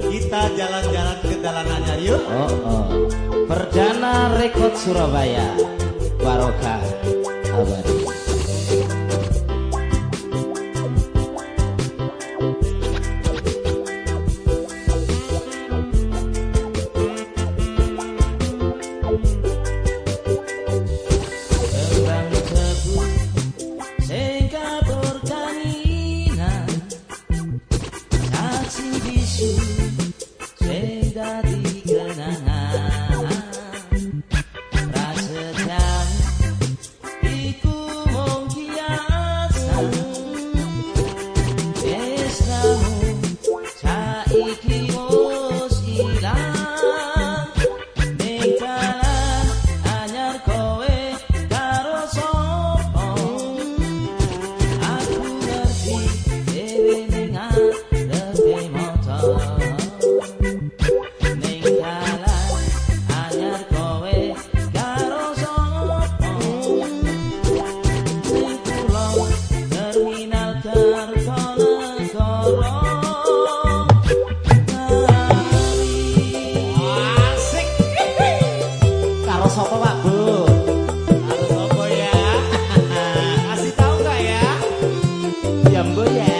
Kita jalan-jalan ke dalanannya yuk. Oh oh. Perdana Rekod Surabaya Barokah Abadi Apa apa Pak Bu? Apa ya? Asih tahu enggak ya? Ya Yeah.